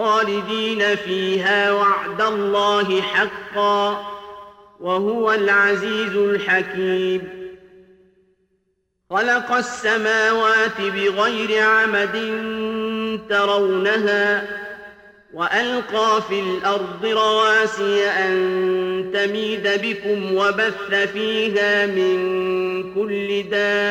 خالدين فيها وعد الله حقا وهو العزيز الحكيم. خلق السماوات بغير عمد ترونها وألقى في الأرض رواسي أن تميد بكم وبث فيها من كل دابة.